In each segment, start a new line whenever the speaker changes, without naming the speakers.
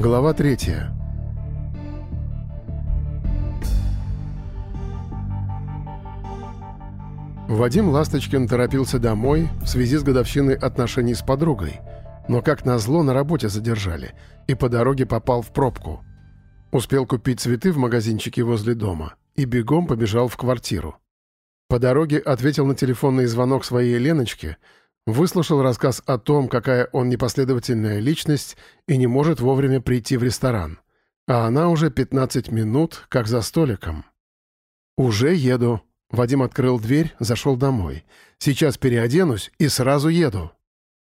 Глава третья. Вадим Ласточкин торопился домой в связи с годовщиной отношений с подругой, но как назло на работе задержали и по дороге попал в пробку. Успел купить цветы в магазинчике возле дома и бегом побежал в квартиру. По дороге ответил на телефонный звонок своей Леночке, выслушал рассказ о том, какая он непоследовательная личность и не может вовремя прийти в ресторан. А она уже 15 минут, как за столиком. «Уже еду», Вадим открыл дверь, зашел домой. «Сейчас переоденусь и сразу еду».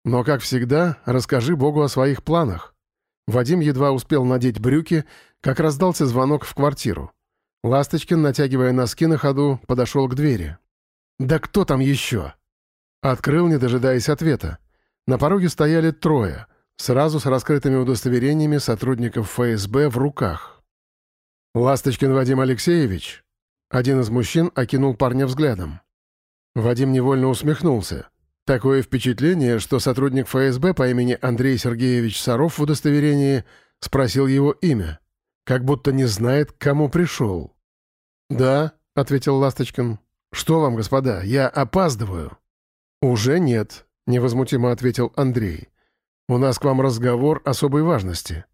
Но, как всегда, расскажи Богу о своих планах. Вадим едва успел надеть брюки, как раздался звонок в квартиру. Ласточкин, натягивая носки на ходу, подошел к двери. «Да кто там еще?» Открыл, не дожидаясь ответа. На пороге стояли трое, сразу с раскрытыми удостоверениями сотрудников ФСБ в руках. «Ласточкин Вадим Алексеевич?» Один из мужчин окинул парня взглядом. Вадим невольно усмехнулся. Такое впечатление, что сотрудник ФСБ по имени Андрей Сергеевич Саров в удостоверении спросил его имя, как будто не знает, к кому пришел. «Да», — ответил Ласточкин. «Что вам, господа, я опаздываю». «Уже нет», — невозмутимо ответил Андрей. «У нас к вам разговор особой важности».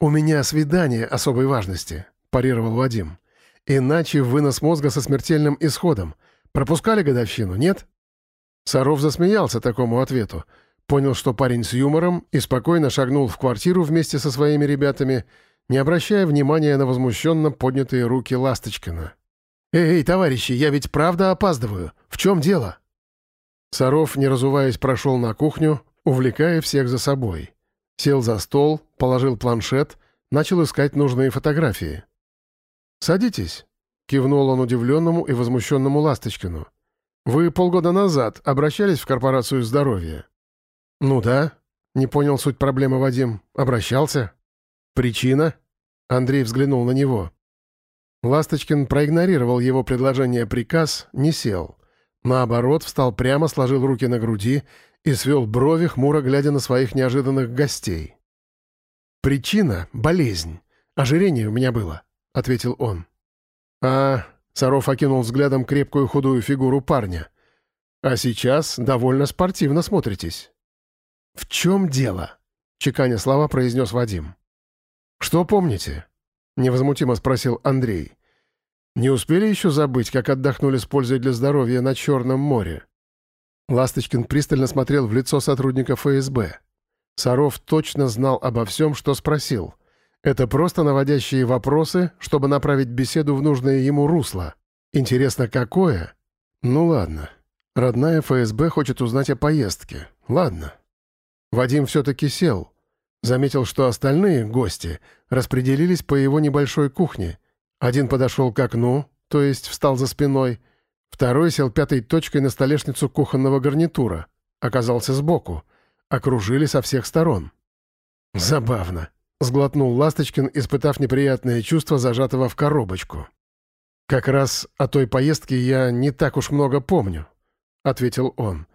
«У меня свидание особой важности», — парировал Вадим. Иначе вынос мозга со смертельным исходом. Пропускали годовщину, нет?» Саров засмеялся такому ответу. Понял, что парень с юмором, и спокойно шагнул в квартиру вместе со своими ребятами, не обращая внимания на возмущенно поднятые руки Ласточкина. «Эй, товарищи, я ведь правда опаздываю. В чем дело?» Саров, не разуваясь, прошел на кухню, увлекая всех за собой. Сел за стол, положил планшет, начал искать нужные фотографии. «Садитесь», — кивнул он удивленному и возмущенному Ласточкину. «Вы полгода назад обращались в корпорацию здоровья?» «Ну да», — не понял суть проблемы Вадим. «Обращался?» «Причина?» — Андрей взглянул на него. Ласточкин проигнорировал его предложение приказ, не сел. Наоборот, встал прямо, сложил руки на груди и свел брови, хмуро глядя на своих неожиданных гостей. «Причина — болезнь. Ожирение у меня было. — ответил он. «А...» — Саров окинул взглядом крепкую худую фигуру парня. «А сейчас довольно спортивно смотритесь». «В чем дело?» — чеканя слова произнес Вадим. «Что помните?» — невозмутимо спросил Андрей. «Не успели еще забыть, как отдохнули с пользой для здоровья на Черном море?» Ласточкин пристально смотрел в лицо сотрудника ФСБ. Саров точно знал обо всем, что спросил — это просто наводящие вопросы, чтобы направить беседу в нужное ему русло. Интересно, какое? Ну ладно. Родная ФСБ хочет узнать о поездке. Ладно. Вадим все-таки сел. Заметил, что остальные гости распределились по его небольшой кухне. Один подошел к окну, то есть встал за спиной. Второй сел пятой точкой на столешницу кухонного гарнитура. Оказался сбоку. Окружили со всех сторон. Забавно. Сглотнул Ласточкин, испытав неприятное чувство, зажатого в коробочку. «Как раз о той поездке я не так уж много помню», — ответил он.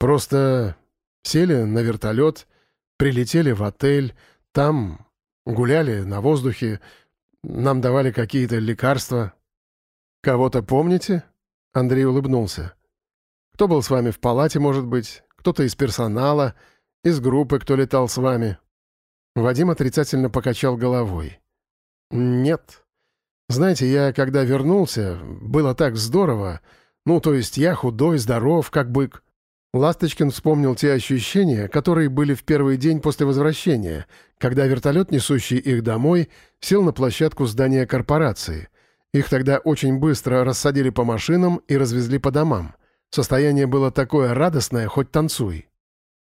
«Просто сели на вертолет, прилетели в отель, там гуляли на воздухе, нам давали какие-то лекарства». «Кого-то помните?» — Андрей улыбнулся. «Кто был с вами в палате, может быть? Кто-то из персонала, из группы, кто летал с вами?» Вадим отрицательно покачал головой. «Нет. Знаете, я когда вернулся, было так здорово. Ну, то есть я худой, здоров, как бык». Ласточкин вспомнил те ощущения, которые были в первый день после возвращения, когда вертолет, несущий их домой, сел на площадку здания корпорации. Их тогда очень быстро рассадили по машинам и развезли по домам. Состояние было такое радостное, хоть танцуй.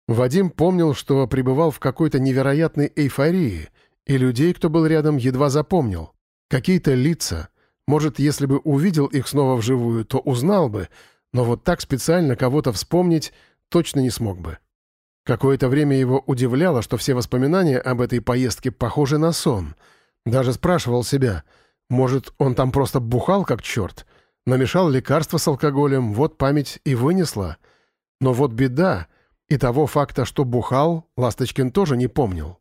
Вадим помнил, что пребывал в какой-то невероятной эйфории, и людей, кто был рядом, едва запомнил. Какие-то лица. Может, если бы увидел их снова вживую, то узнал бы, но вот так специально кого-то вспомнить точно не смог бы. Какое-то время его удивляло, что все воспоминания об этой поездке похожи на сон. Даже спрашивал себя, может, он там просто бухал как черт, намешал лекарства с алкоголем, вот память и вынесла. Но вот беда — и того факта, что бухал, Ласточкин тоже не помнил.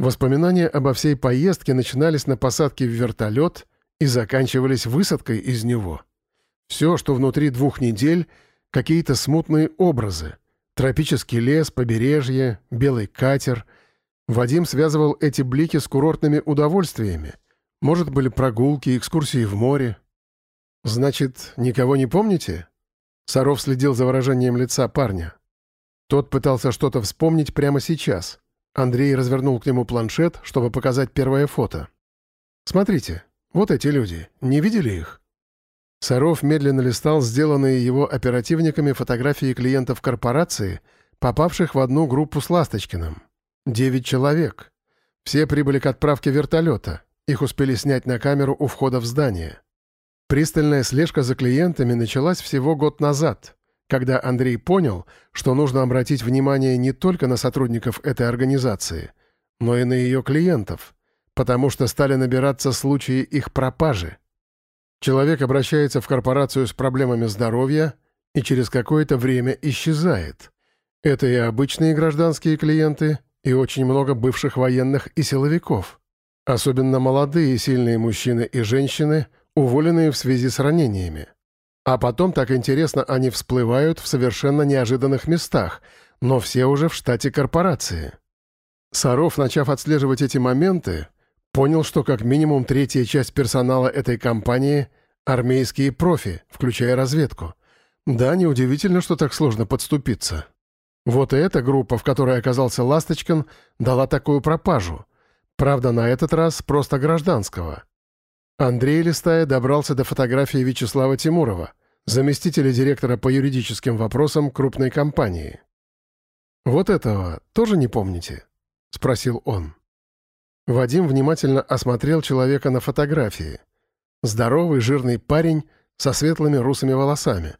Воспоминания обо всей поездке начинались на посадке в вертолет и заканчивались высадкой из него. Все, что внутри двух недель, какие-то смутные образы. Тропический лес, побережье, белый катер. Вадим связывал эти блики с курортными удовольствиями. Может, были прогулки, экскурсии в море. «Значит, никого не помните?» Саров следил за выражением лица парня. Тот пытался что-то вспомнить прямо сейчас. Андрей развернул к нему планшет, чтобы показать первое фото. «Смотрите, вот эти люди. Не видели их?» Саров медленно листал сделанные его оперативниками фотографии клиентов корпорации, попавших в одну группу с Ласточкиным. Девять человек. Все прибыли к отправке вертолета. Их успели снять на камеру у входа в здание. Пристальная слежка за клиентами началась всего год назад, когда Андрей понял, что нужно обратить внимание не только на сотрудников этой организации, но и на ее клиентов, потому что стали набираться случаи их пропажи. Человек обращается в корпорацию с проблемами здоровья и через какое-то время исчезает. Это и обычные гражданские клиенты, и очень много бывших военных и силовиков. Особенно молодые сильные мужчины и женщины, уволенные в связи с ранениями. А потом, так интересно, они всплывают в совершенно неожиданных местах, но все уже в штате корпорации. Саров, начав отслеживать эти моменты, Понял, что как минимум третья часть персонала этой компании — армейские профи, включая разведку. Да, неудивительно, что так сложно подступиться. Вот и эта группа, в которой оказался Ласточкин, дала такую пропажу. Правда, на этот раз просто гражданского. Андрей Листая добрался до фотографии Вячеслава Тимурова, заместителя директора по юридическим вопросам крупной компании. «Вот этого тоже не помните?» — спросил он. Вадим внимательно осмотрел человека на фотографии. Здоровый, жирный парень со светлыми русыми волосами.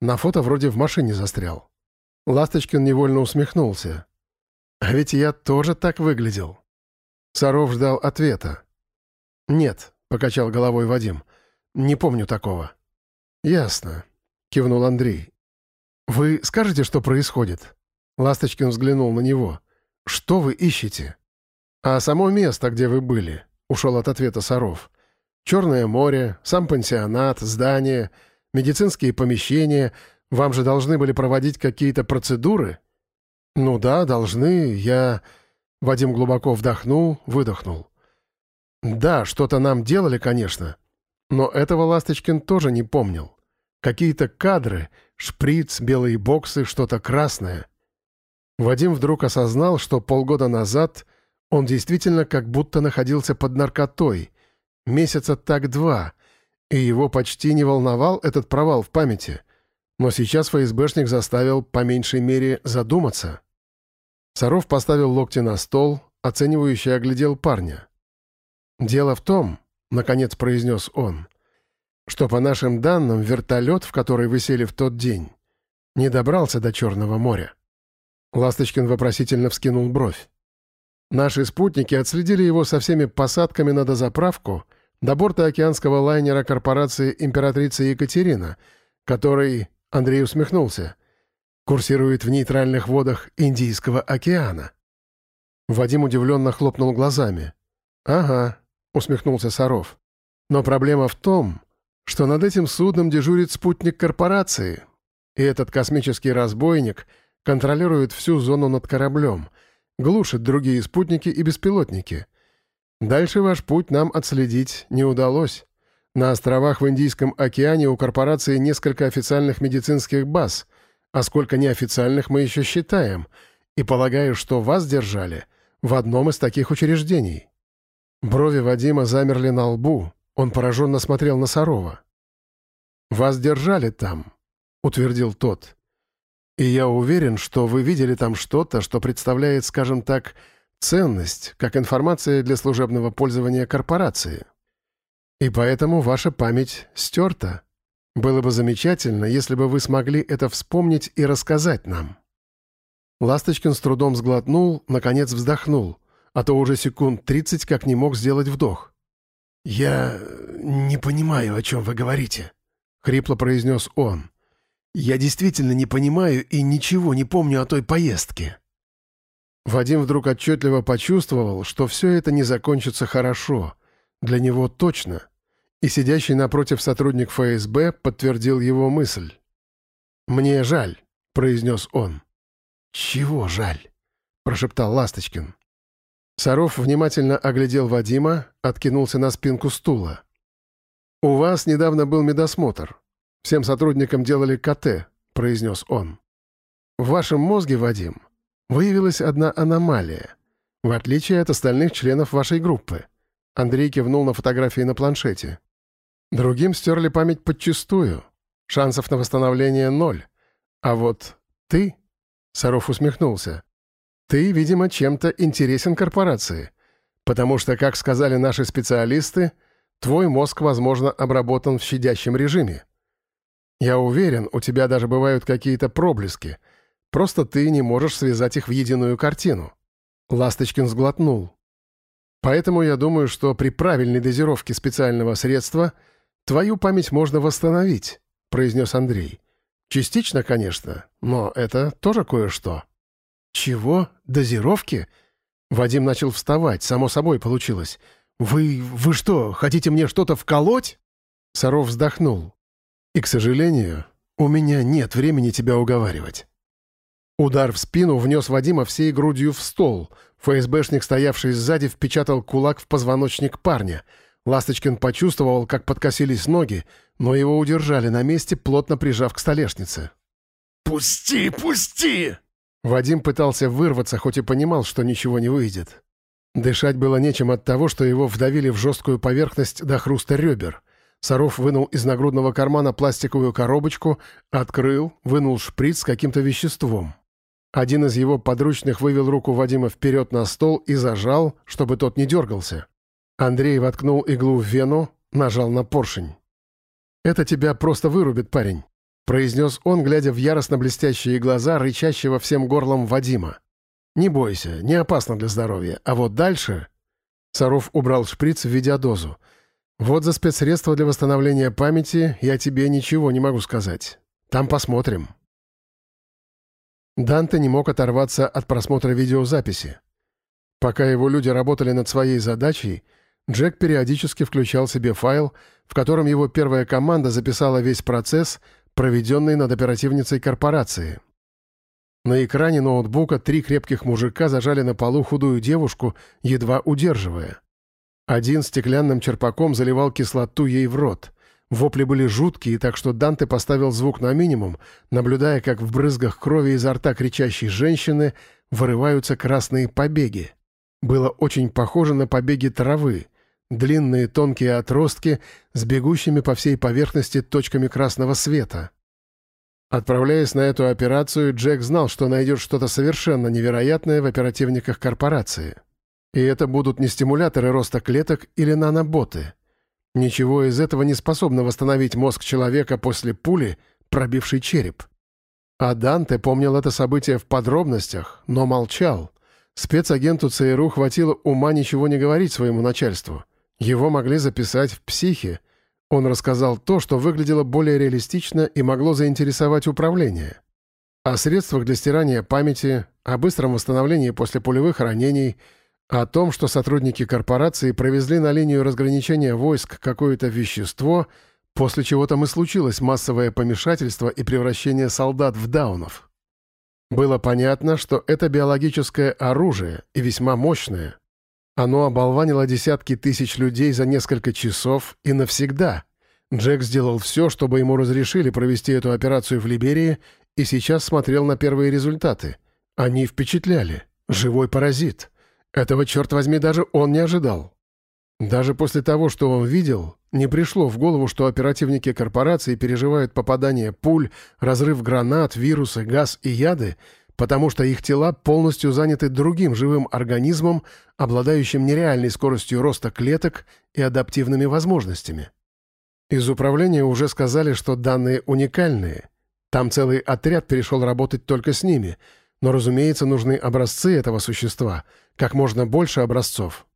На фото вроде в машине застрял. Ласточкин невольно усмехнулся. «А ведь я тоже так выглядел». Саров ждал ответа. «Нет», — покачал головой Вадим, — «не помню такого». «Ясно», — кивнул Андрей. «Вы скажете, что происходит?» Ласточкин взглянул на него. «Что вы ищете?» «А само место, где вы были?» — ушел от ответа Саров. «Черное море, сам пансионат, здание, медицинские помещения. Вам же должны были проводить какие-то процедуры?» «Ну да, должны. Я...» Вадим глубоко вдохнул, выдохнул. «Да, что-то нам делали, конечно. Но этого Ласточкин тоже не помнил. Какие-то кадры, шприц, белые боксы, что-то красное». Вадим вдруг осознал, что полгода назад он действительно как будто находился под наркотой. Месяца так два. И его почти не волновал этот провал в памяти. Но сейчас ФСБшник заставил, по меньшей мере, задуматься. Саров поставил локти на стол, оценивающе оглядел парня. «Дело в том», — наконец произнес он, «что, по нашим данным, вертолет, в который вы сели в тот день, не добрался до Черного моря». Ласточкин вопросительно вскинул бровь. Наши спутники отследили его со всеми посадками на дозаправку до борта океанского лайнера корпорации «Императрица Екатерина», который, Андрей усмехнулся, курсирует в нейтральных водах Индийского океана. Вадим удивленно хлопнул глазами. «Ага», — усмехнулся Саров. «Но проблема в том, что над этим судном дежурит спутник корпорации, и этот космический разбойник контролирует всю зону над кораблем — глушит другие спутники и беспилотники. Дальше ваш путь нам отследить не удалось. На островах в Индийском океане у корпорации несколько официальных медицинских баз, а сколько неофициальных мы еще считаем, и полагаю, что вас держали в одном из таких учреждений». Брови Вадима замерли на лбу, он пораженно смотрел на Сарова. «Вас держали там», — утвердил тот. И я уверен, что вы видели там что-то, что представляет, скажем так, ценность, как информация для служебного пользования корпорации. И поэтому ваша память стерта. Было бы замечательно, если бы вы смогли это вспомнить и рассказать нам». Ласточкин с трудом сглотнул, наконец вздохнул, а то уже секунд тридцать как не мог сделать вдох. «Я не понимаю, о чем вы говорите», — хрипло произнес он. Я действительно не понимаю и ничего не помню о той поездке. Вадим вдруг отчетливо почувствовал, что все это не закончится хорошо. Для него точно. И сидящий напротив сотрудник ФСБ подтвердил его мысль. «Мне жаль», — произнес он. «Чего жаль?» — прошептал Ласточкин. Саров внимательно оглядел Вадима, откинулся на спинку стула. «У вас недавно был медосмотр. Всем сотрудникам делали КТ», — произнес он. «В вашем мозге, Вадим, выявилась одна аномалия, в отличие от остальных членов вашей группы». Андрей кивнул на фотографии на планшете. «Другим стерли память подчистую. Шансов на восстановление ноль. А вот ты...» — Саров усмехнулся. «Ты, видимо, чем-то интересен корпорации. Потому что, как сказали наши специалисты, — Твой мозг, возможно, обработан в щадящем режиме. Я уверен, у тебя даже бывают какие-то проблески. Просто ты не можешь связать их в единую картину». Ласточкин сглотнул. «Поэтому я думаю, что при правильной дозировке специального средства твою память можно восстановить», — произнес Андрей. «Частично, конечно, но это тоже кое-что». «Чего? Дозировки?» Вадим начал вставать, само собой получилось. «Вы... вы что, хотите мне что-то вколоть?» Саров вздохнул. «И, к сожалению, у меня нет времени тебя уговаривать». Удар в спину внес Вадима всей грудью в стол. ФСБшник, стоявший сзади, впечатал кулак в позвоночник парня. Ласточкин почувствовал, как подкосились ноги, но его удержали на месте, плотно прижав к столешнице.
«Пусти, пусти!»
Вадим пытался вырваться, хоть и понимал, что ничего не выйдет. Дышать было нечем от того, что его вдавили в жесткую поверхность до хруста ребер. Саров вынул из нагрудного кармана пластиковую коробочку, открыл, вынул шприц с каким-то веществом. Один из его подручных вывел руку Вадима вперед на стол и зажал, чтобы тот не дергался. Андрей воткнул иглу в вену, нажал на поршень. «Это тебя просто вырубит, парень», — произнес он, глядя в яростно блестящие глаза рычащего всем горлом Вадима. Не бойся, не опасно для здоровья. А вот дальше...» Саров убрал шприц, введя дозу. «Вот за спецсредство для восстановления памяти я тебе ничего не могу сказать. Там посмотрим». Данте не мог оторваться от просмотра видеозаписи. Пока его люди работали над своей задачей, Джек периодически включал себе файл, в котором его первая команда записала весь процесс, проведенный над оперативницей корпорации — на экране ноутбука три крепких мужика зажали на полу худую девушку, едва удерживая. Один стеклянным черпаком заливал кислоту ей в рот. Вопли были жуткие, так что Данте поставил звук на минимум, наблюдая, как в брызгах крови изо рта кричащей женщины вырываются красные побеги. Было очень похоже на побеги травы. Длинные тонкие отростки с бегущими по всей поверхности точками красного света. Отправляясь на эту операцию, Джек знал, что найдет что-то совершенно невероятное в оперативниках корпорации. И это будут не стимуляторы роста клеток или наноботы. Ничего из этого не способно восстановить мозг человека после пули, пробившей череп. А Данте помнил это событие в подробностях, но молчал. Спецагенту ЦРУ хватило ума ничего не говорить своему начальству. Его могли записать в психе, он рассказал то, что выглядело более реалистично и могло заинтересовать управление. О средствах для стирания памяти, о быстром восстановлении после пулевых ранений, о том, что сотрудники корпорации провезли на линию разграничения войск какое-то вещество, после чего там и случилось массовое помешательство и превращение солдат в даунов. Было понятно, что это биологическое оружие и весьма мощное, оно оболванило десятки тысяч людей за несколько часов и навсегда. Джек сделал все, чтобы ему разрешили провести эту операцию в Либерии, и сейчас смотрел на первые результаты. Они впечатляли. Живой паразит. Этого, черт возьми, даже он не ожидал. Даже после того, что он видел, не пришло в голову, что оперативники корпорации переживают попадание пуль, разрыв гранат, вирусы, газ и яды — потому что их тела полностью заняты другим живым организмом, обладающим нереальной скоростью роста клеток и адаптивными возможностями. Из управления уже сказали, что данные уникальные. Там целый отряд перешел работать только с ними, но, разумеется, нужны образцы этого существа, как можно больше образцов.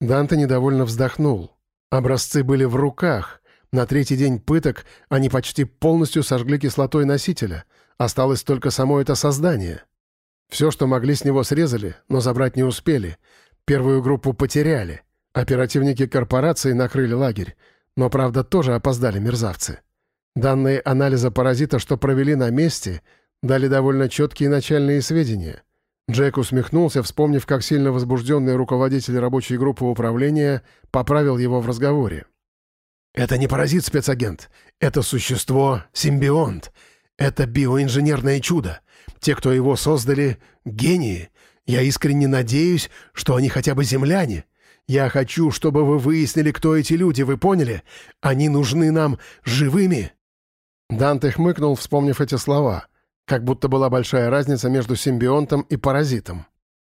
Данте недовольно вздохнул. Образцы были в руках. На третий день пыток они почти полностью сожгли кислотой носителя — Осталось только само это создание. Все, что могли, с него срезали, но забрать не успели. Первую группу потеряли. Оперативники корпорации накрыли лагерь. Но, правда, тоже опоздали мерзавцы. Данные анализа паразита, что провели на месте, дали довольно четкие начальные сведения. Джек усмехнулся, вспомнив, как сильно возбужденный руководитель рабочей группы управления поправил его в разговоре. «Это не паразит-спецагент. Это существо — симбионт. Это биоинженерное чудо. Те, кто его создали — гении. Я искренне надеюсь, что они хотя бы земляне. Я хочу, чтобы вы выяснили, кто эти люди, вы поняли? Они нужны нам живыми». Данте хмыкнул, вспомнив эти слова, как будто была большая разница между симбионтом и паразитом.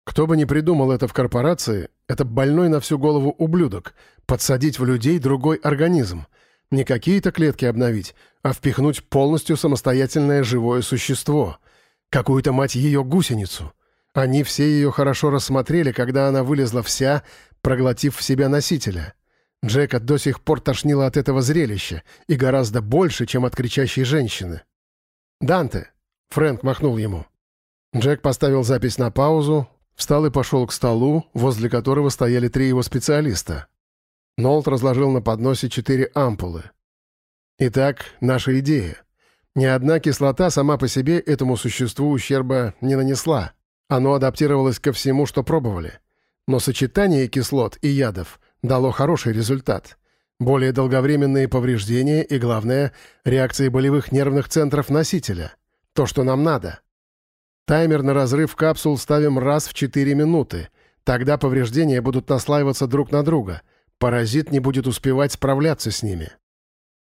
Кто бы ни придумал это в корпорации, это больной на всю голову ублюдок, подсадить в людей другой организм. Не какие-то клетки обновить, а впихнуть полностью самостоятельное живое существо. Какую-то, мать ее, гусеницу. Они все ее хорошо рассмотрели, когда она вылезла вся, проглотив в себя носителя. Джека до сих пор тошнило от этого зрелища, и гораздо больше, чем от кричащей женщины. «Данте!» — Фрэнк махнул ему. Джек поставил запись на паузу, встал и пошел к столу, возле которого стояли три его специалиста. Нолт разложил на подносе четыре ампулы. «Итак, наша идея. Ни одна кислота сама по себе этому существу ущерба не нанесла. Оно адаптировалось ко всему, что пробовали. Но сочетание кислот и ядов дало хороший результат. Более долговременные повреждения и, главное, реакции болевых нервных центров носителя. То, что нам надо. Таймер на разрыв капсул ставим раз в 4 минуты. Тогда повреждения будут наслаиваться друг на друга. Паразит не будет успевать справляться с ними.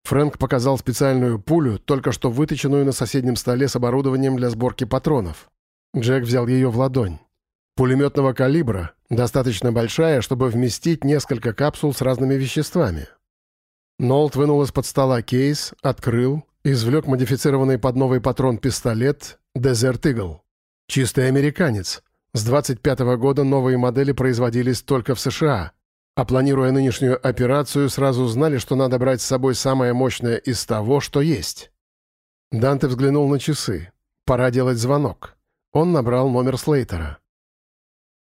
Фрэнк показал специальную пулю, только что выточенную на соседнем столе с оборудованием для сборки патронов. Джек взял ее в ладонь. Пулеметного калибра, достаточно большая, чтобы вместить несколько капсул с разными веществами. Нолт вынул из-под стола кейс, открыл, извлек модифицированный под новый патрон-пистолет «Desert Eagle». Чистый американец. С 25 -го года новые модели производились только в США. А планируя нынешнюю операцию, сразу знали, что надо брать с собой самое мощное из того, что есть. Данте взглянул на часы. Пора делать звонок. Он набрал номер Слейтера.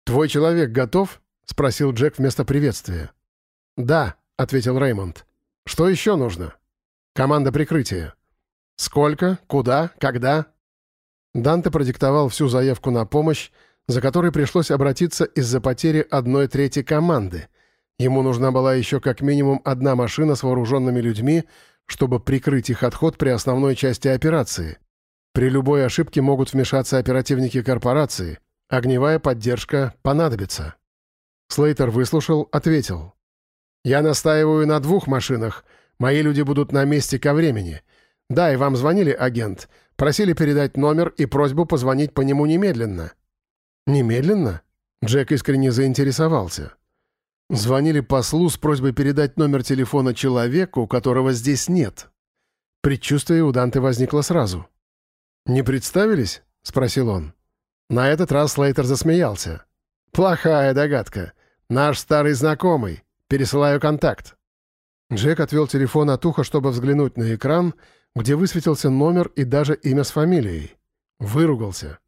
«Твой человек готов?» — спросил Джек вместо приветствия. «Да», — ответил Реймонд. «Что еще нужно?» «Команда прикрытия». «Сколько? Куда? Когда?» Данте продиктовал всю заявку на помощь, за которой пришлось обратиться из-за потери одной трети команды. Ему нужна была еще как минимум одна машина с вооруженными людьми, чтобы прикрыть их отход при основной части операции. При любой ошибке могут вмешаться оперативники корпорации, Огневая поддержка понадобится». Слейтер выслушал, ответил. «Я настаиваю на двух машинах. Мои люди будут на месте ко времени. Да, и вам звонили, агент. Просили передать номер и просьбу позвонить по нему немедленно». «Немедленно?» Джек искренне заинтересовался. Звонили послу с просьбой передать номер телефона человеку, которого здесь нет. Предчувствие у Данте возникло сразу. «Не представились?» — спросил он. На этот раз Слейтер засмеялся. «Плохая догадка. Наш старый знакомый. Пересылаю контакт». Джек отвел телефон от уха, чтобы взглянуть на экран, где высветился номер и даже имя с фамилией. Выругался.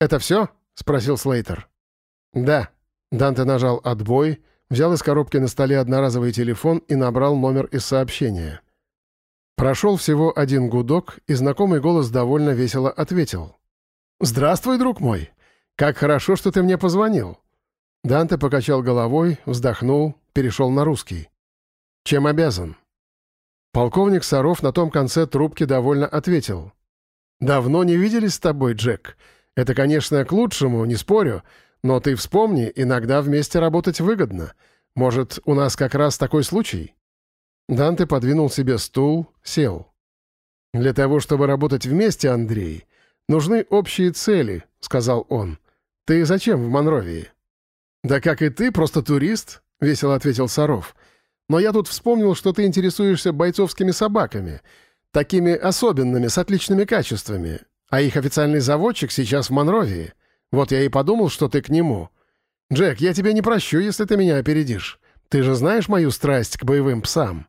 «Это все?» — спросил Слейтер. «Да». Данте нажал «Отбой», взял из коробки на столе одноразовый телефон и набрал номер из сообщения. Прошел всего один гудок, и знакомый голос довольно весело ответил. «Здравствуй, друг мой! Как хорошо, что ты мне позвонил!» Данте покачал головой, вздохнул, перешел на русский. «Чем обязан?» Полковник Саров на том конце трубки довольно ответил. «Давно не виделись с тобой, Джек. Это, конечно, к лучшему, не спорю, но ты вспомни, иногда вместе работать выгодно. Может, у нас как раз такой случай?» Данте подвинул себе стул, сел. «Для того, чтобы работать вместе, Андрей, «Нужны общие цели», — сказал он. «Ты зачем в Монровии?» «Да как и ты, просто турист», — весело ответил Саров. «Но я тут вспомнил, что ты интересуешься бойцовскими собаками, такими особенными, с отличными качествами, а их официальный заводчик сейчас в Монровии. Вот я и подумал, что ты к нему. Джек, я тебя не прощу, если ты меня опередишь. Ты же знаешь мою страсть к боевым псам».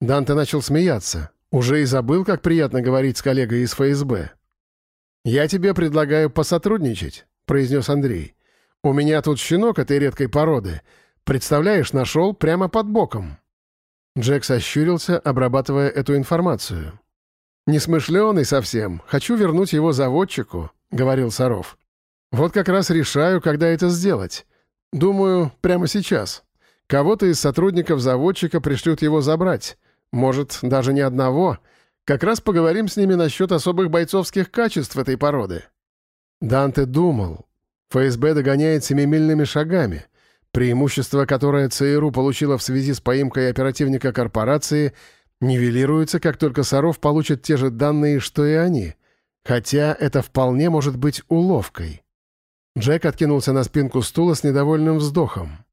Данте начал смеяться. Уже и забыл, как приятно говорить с коллегой из ФСБ. «Я тебе предлагаю посотрудничать», — произнес Андрей. «У меня тут щенок этой редкой породы. Представляешь, нашел прямо под боком». Джек сощурился, обрабатывая эту информацию. «Несмышленый совсем. Хочу вернуть его заводчику», — говорил Саров. «Вот как раз решаю, когда это сделать. Думаю, прямо сейчас. Кого-то из сотрудников заводчика пришлют его забрать. Может, даже не одного. Как раз поговорим с ними насчет особых бойцовских качеств этой породы». Данте думал. ФСБ догоняет семимильными шагами. Преимущество, которое ЦРУ получило в связи с поимкой оперативника корпорации, нивелируется, как только Саров получит те же данные, что и они. Хотя это вполне может быть уловкой. Джек откинулся на спинку стула с недовольным вздохом.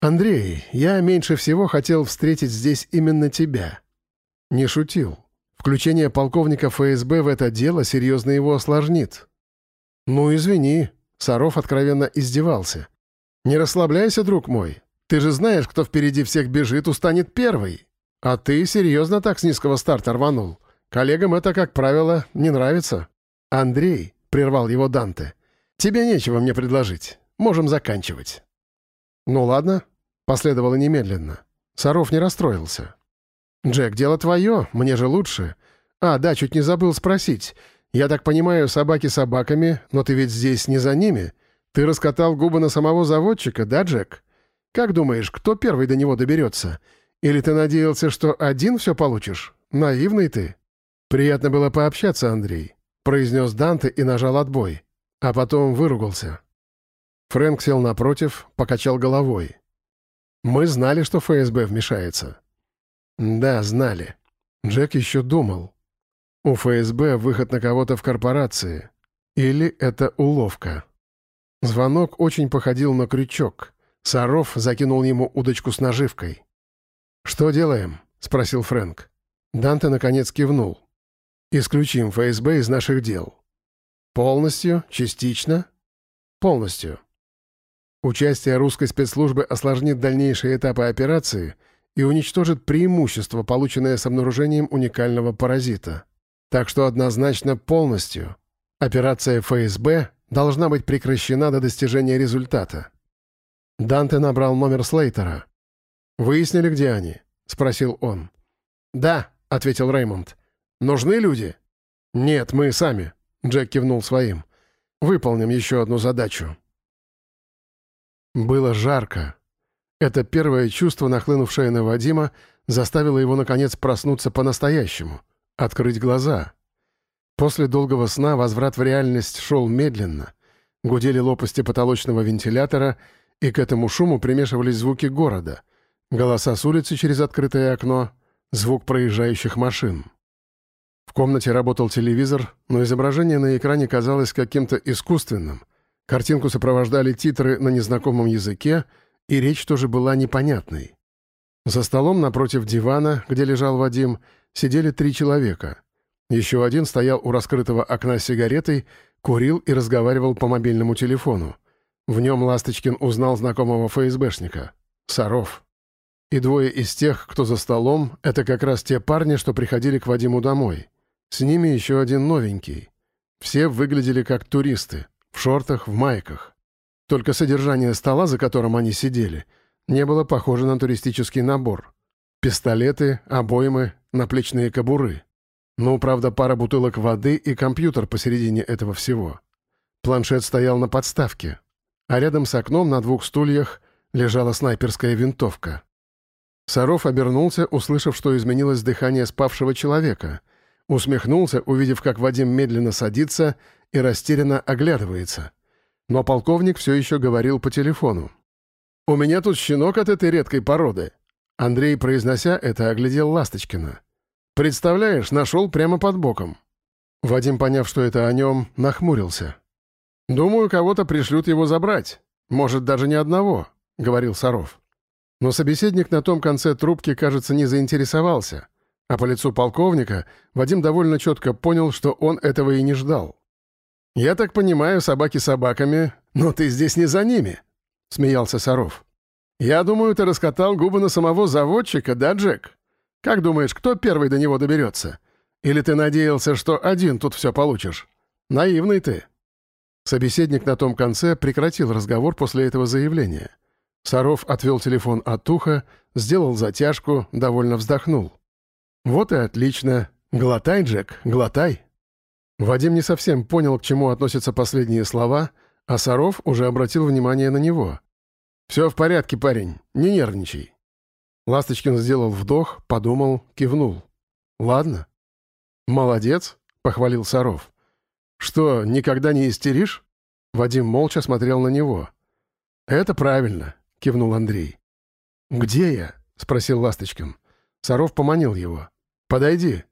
«Андрей, я меньше всего хотел встретить здесь именно тебя». Не шутил. Включение полковника ФСБ в это дело серьезно его осложнит. «Ну, извини», — Саров откровенно издевался. «Не расслабляйся, друг мой. Ты же знаешь, кто впереди всех бежит, устанет первый. А ты серьезно так с низкого старта рванул. Коллегам это, как правило, не нравится». «Андрей», — прервал его Данте, — «тебе нечего мне предложить. Можем заканчивать». «Ну ладно», Последовало немедленно. Саров не расстроился. «Джек, дело твое, мне же лучше. А, да, чуть не забыл спросить. Я так понимаю, собаки собаками, но ты ведь здесь не за ними. Ты раскатал губы на самого заводчика, да, Джек? Как думаешь, кто первый до него доберется? Или ты надеялся, что один все получишь? Наивный ты». «Приятно было пообщаться, Андрей», — произнес Данте и нажал отбой. А потом выругался. Фрэнк сел напротив, покачал головой. Мы знали, что ФСБ вмешается. Да, знали. Джек еще думал. У ФСБ выход на кого-то в корпорации. Или это уловка. Звонок очень походил на крючок. Саров закинул ему удочку с наживкой. «Что делаем?» — спросил Фрэнк. Данте наконец кивнул. «Исключим ФСБ из наших дел». «Полностью? Частично?» «Полностью. Участие русской спецслужбы осложнит дальнейшие этапы операции и уничтожит преимущество, полученное с обнаружением уникального паразита. Так что однозначно полностью операция ФСБ должна быть прекращена до достижения результата. Данте набрал номер Слейтера. «Выяснили, где они?» — спросил он. «Да», — ответил Реймонд. «Нужны люди?» «Нет, мы сами», — Джек кивнул своим. «Выполним еще одну задачу». Было жарко. Это первое чувство, нахлынувшее на Вадима, заставило его, наконец, проснуться по-настоящему, открыть глаза. После долгого сна возврат в реальность шел медленно. Гудели лопасти потолочного вентилятора, и к этому шуму примешивались звуки города. Голоса с улицы через открытое окно, звук проезжающих машин. В комнате работал телевизор, но изображение на экране казалось каким-то искусственным — Картинку сопровождали титры на незнакомом языке, и речь тоже была непонятной. За столом напротив дивана, где лежал Вадим, сидели три человека. Еще один стоял у раскрытого окна с сигаретой, курил и разговаривал по мобильному телефону. В нем Ласточкин узнал знакомого ФСБшника — Саров. И двое из тех, кто за столом, это как раз те парни, что приходили к Вадиму домой. С ними еще один новенький. Все выглядели как туристы — в шортах, в майках. Только содержание стола, за которым они сидели, не было похоже на туристический набор. Пистолеты, обоймы, наплечные кобуры. Ну, правда, пара бутылок воды и компьютер посередине этого всего. Планшет стоял на подставке, а рядом с окном на двух стульях лежала снайперская винтовка. Саров обернулся, услышав, что изменилось дыхание спавшего человека. Усмехнулся, увидев, как Вадим медленно садится и растерянно оглядывается. Но полковник все еще говорил по телефону. «У меня тут щенок от этой редкой породы». Андрей, произнося это, оглядел Ласточкина. «Представляешь, нашел прямо под боком». Вадим, поняв, что это о нем, нахмурился. «Думаю, кого-то пришлют его забрать. Может, даже не одного», — говорил Саров. Но собеседник на том конце трубки, кажется, не заинтересовался, а по лицу полковника Вадим довольно четко понял, что он этого и не ждал. «Я так понимаю, собаки собаками, но ты здесь не за ними», — смеялся Саров. «Я думаю, ты раскатал губы на самого заводчика, да, Джек? Как думаешь, кто первый до него доберется? Или ты надеялся, что один тут все получишь? Наивный ты». Собеседник на том конце прекратил разговор после этого заявления. Саров отвел телефон от уха, сделал затяжку, довольно вздохнул. «Вот и отлично. Глотай, Джек, глотай». Вадим не совсем понял, к чему относятся последние слова, а Саров уже обратил внимание на него. «Все в порядке, парень, не нервничай». Ласточкин сделал вдох, подумал, кивнул. «Ладно». «Молодец», — похвалил Саров. «Что, никогда не истеришь?» Вадим молча смотрел на него. «Это правильно», — кивнул Андрей. «Где я?» — спросил Ласточкин. Саров поманил его. «Подойди».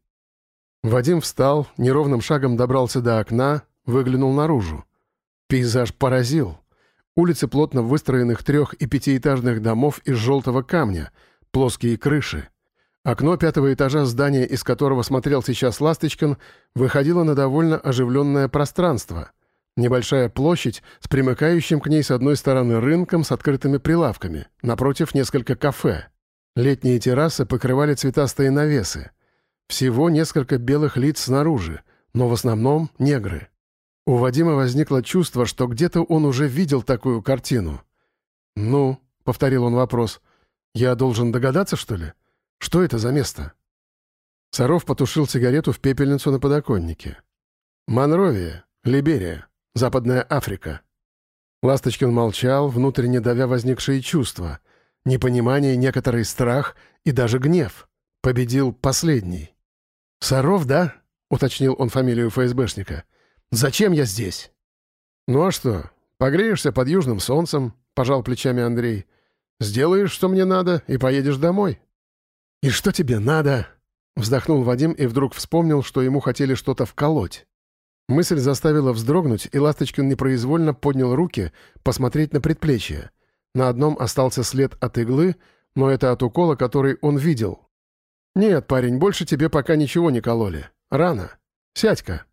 Вадим встал, неровным шагом добрался до окна, выглянул наружу. Пейзаж поразил. Улицы плотно выстроенных трех- и пятиэтажных домов из желтого камня, плоские крыши. Окно пятого этажа здания, из которого смотрел сейчас Ласточкин, выходило на довольно оживленное пространство. Небольшая площадь с примыкающим к ней с одной стороны рынком с открытыми прилавками, напротив несколько кафе. Летние террасы покрывали цветастые навесы. Всего несколько белых лиц снаружи, но в основном негры. У Вадима возникло чувство, что где-то он уже видел такую картину. «Ну», — повторил он вопрос, — «я должен догадаться, что ли? Что это за место?» Саров потушил сигарету в пепельницу на подоконнике. «Монровия, Либерия, Западная Африка». Ласточкин молчал, внутренне давя возникшие чувства. Непонимание, некоторый страх и даже гнев. Победил последний. «Саров, да?» — уточнил он фамилию ФСБшника. «Зачем я здесь?» «Ну а что, погреешься под южным солнцем?» — пожал плечами Андрей. «Сделаешь, что мне надо, и поедешь домой». «И что тебе надо?» — вздохнул Вадим и вдруг вспомнил, что ему хотели что-то вколоть. Мысль заставила вздрогнуть, и Ласточкин непроизвольно поднял руки посмотреть на предплечье. На одном остался след от иглы, но это от укола, который он видел. «Нет, парень, больше тебе пока ничего не кололи. Рано. Сядь-ка».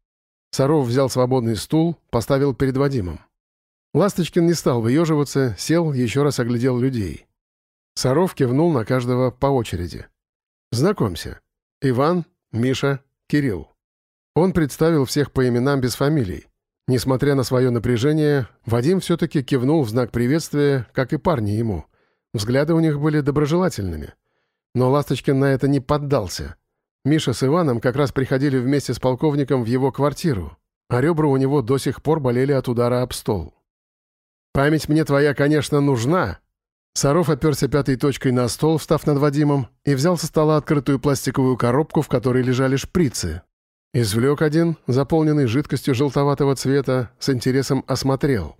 Саров взял свободный стул, поставил перед Вадимом. Ласточкин не стал выеживаться, сел, еще раз оглядел людей. Саров кивнул на каждого по очереди. «Знакомься. Иван, Миша, Кирилл». Он представил всех по именам без фамилий. Несмотря на свое напряжение, Вадим все-таки кивнул в знак приветствия, как и парни ему. Взгляды у них были доброжелательными. Но Ласточкин на это не поддался. Миша с Иваном как раз приходили вместе с полковником в его квартиру, а ребра у него до сих пор болели от удара об стол. «Память мне твоя, конечно, нужна!» Саров оперся пятой точкой на стол, встав над Вадимом, и взял со стола открытую пластиковую коробку, в которой лежали шприцы. Извлек один, заполненный жидкостью желтоватого цвета, с интересом осмотрел.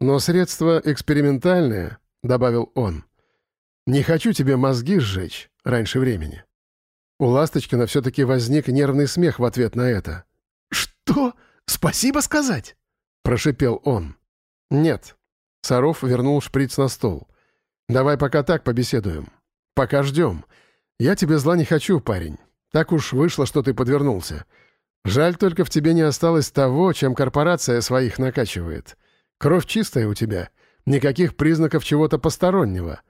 «Но средство экспериментальное», — добавил он. Не хочу тебе мозги сжечь раньше времени». У Ласточкина все-таки возник нервный смех в ответ на это.
«Что? Спасибо сказать?»
— прошипел он. «Нет». Саров вернул шприц на стол. «Давай пока так побеседуем. Пока ждем. Я тебе зла не хочу, парень. Так уж вышло, что ты подвернулся. Жаль, только в тебе не осталось того, чем корпорация своих накачивает. Кровь чистая у тебя. Никаких признаков чего-то постороннего.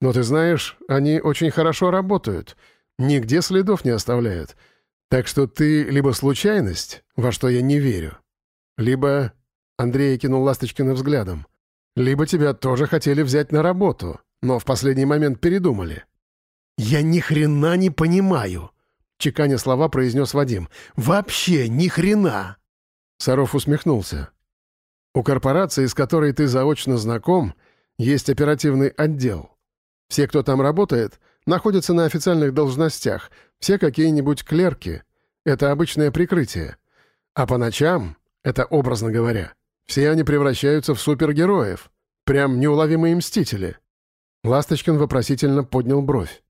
Но ты знаешь, они очень хорошо работают. Нигде следов не оставляют. Так что ты либо случайность, во что я не верю, либо...» Андрей кинул Ласточкина взглядом. «Либо тебя тоже хотели взять на работу, но в последний момент передумали».
«Я ни хрена не понимаю», —
чеканя слова произнес Вадим.
«Вообще ни хрена!»
Саров усмехнулся. «У корпорации, с которой ты заочно знаком, есть оперативный отдел. Все, кто там работает, находятся на официальных должностях, все какие-нибудь клерки. Это обычное прикрытие. А по ночам, это образно говоря, все они превращаются в супергероев. Прям неуловимые мстители. Ласточкин вопросительно поднял бровь.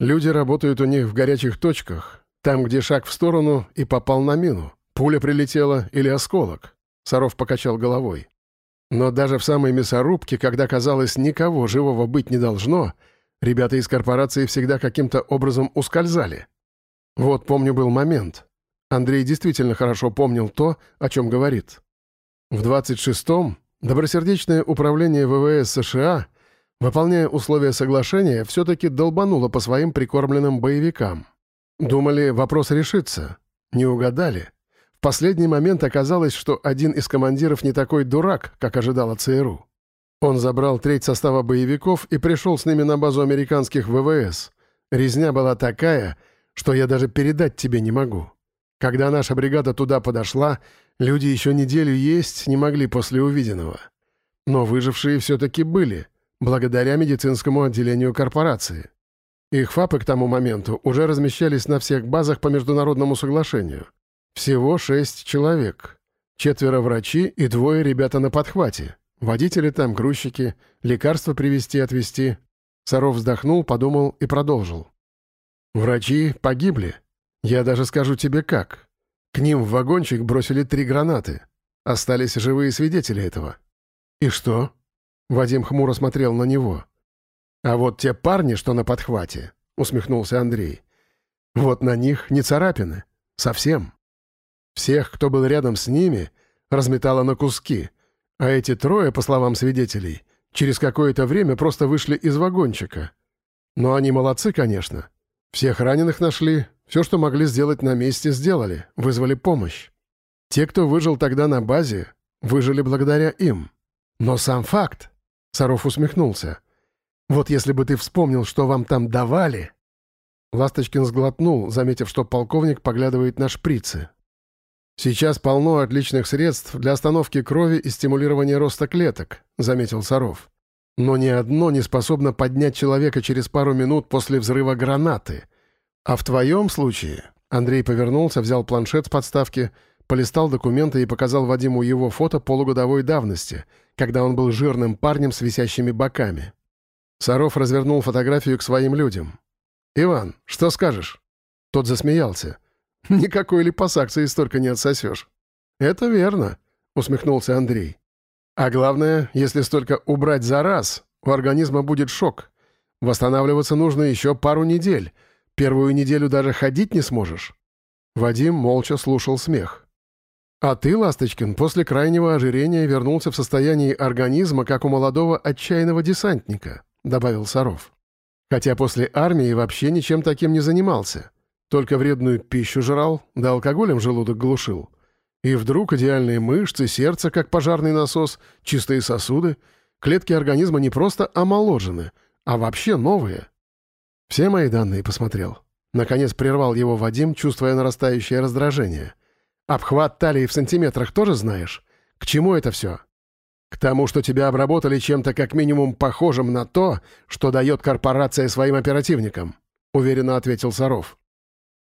Люди работают у них в горячих точках, там, где шаг в сторону и попал на мину. Пуля прилетела или осколок. Саров покачал головой. Но даже в самой мясорубке, когда, казалось, никого живого быть не должно, ребята из корпорации всегда каким-то образом ускользали. Вот, помню, был момент. Андрей действительно хорошо помнил то, о чем говорит. В 26-м добросердечное управление ВВС США, выполняя условия соглашения, все-таки долбануло по своим прикормленным боевикам. Думали, вопрос решится. Не угадали. последний момент оказалось, что один из командиров не такой дурак, как ожидала ЦРУ. Он забрал треть состава боевиков и пришел с ними на базу американских ВВС. Резня была такая, что я даже передать тебе не могу. Когда наша бригада туда подошла, люди еще неделю есть не могли после увиденного. Но выжившие все-таки были, благодаря медицинскому отделению корпорации. Их ФАПы к тому моменту уже размещались на всех базах по международному соглашению. Всего шесть человек. Четверо врачи и двое ребята на подхвате. Водители там, грузчики, лекарства привезти, отвезти. Саров вздохнул, подумал и продолжил. Врачи погибли. Я даже скажу тебе как. К ним в вагончик бросили три гранаты. Остались живые свидетели этого. И что? Вадим хмуро смотрел на него. А вот те парни, что на подхвате, усмехнулся Андрей. Вот на них не царапины. Совсем. Всех, кто был рядом с ними, разметало на куски — а эти трое, по словам свидетелей, через какое-то время просто вышли из вагончика. Но они молодцы, конечно. Всех раненых нашли, все, что могли сделать на месте, сделали, вызвали помощь. Те, кто выжил тогда на базе, выжили благодаря им. Но сам факт, Саров усмехнулся. Вот если бы ты вспомнил, что вам там давали... Ласточкин сглотнул, заметив, что полковник поглядывает на шприцы. «Сейчас полно отличных средств для остановки крови и стимулирования роста клеток», — заметил Саров. «Но ни одно не способно поднять человека через пару минут после взрыва гранаты. А в твоем случае...» Андрей повернулся, взял планшет с подставки, полистал документы и показал Вадиму его фото полугодовой давности, когда он был жирным парнем с висящими боками. Саров развернул фотографию к своим людям. «Иван, что скажешь?» Тот засмеялся. Никакой липосакции столько не отсосешь. Это верно, усмехнулся Андрей. А главное, если столько убрать за раз, у организма будет шок. Восстанавливаться нужно еще пару недель. Первую неделю даже ходить не сможешь. Вадим молча слушал смех. А ты, Ласточкин, после крайнего ожирения вернулся в состоянии организма, как у молодого отчаянного десантника, добавил Саров. Хотя после армии вообще ничем таким не занимался. Только вредную пищу жрал, да алкоголем желудок глушил. И вдруг идеальные мышцы, сердце, как пожарный насос, чистые сосуды. Клетки организма не просто омоложены, а вообще новые. Все мои данные посмотрел. Наконец прервал его Вадим, чувствуя нарастающее раздражение. «Обхват талии в сантиметрах тоже знаешь? К чему это все?» «К тому, что тебя обработали чем-то как минимум похожим на то, что дает корпорация своим оперативникам», — уверенно ответил Саров.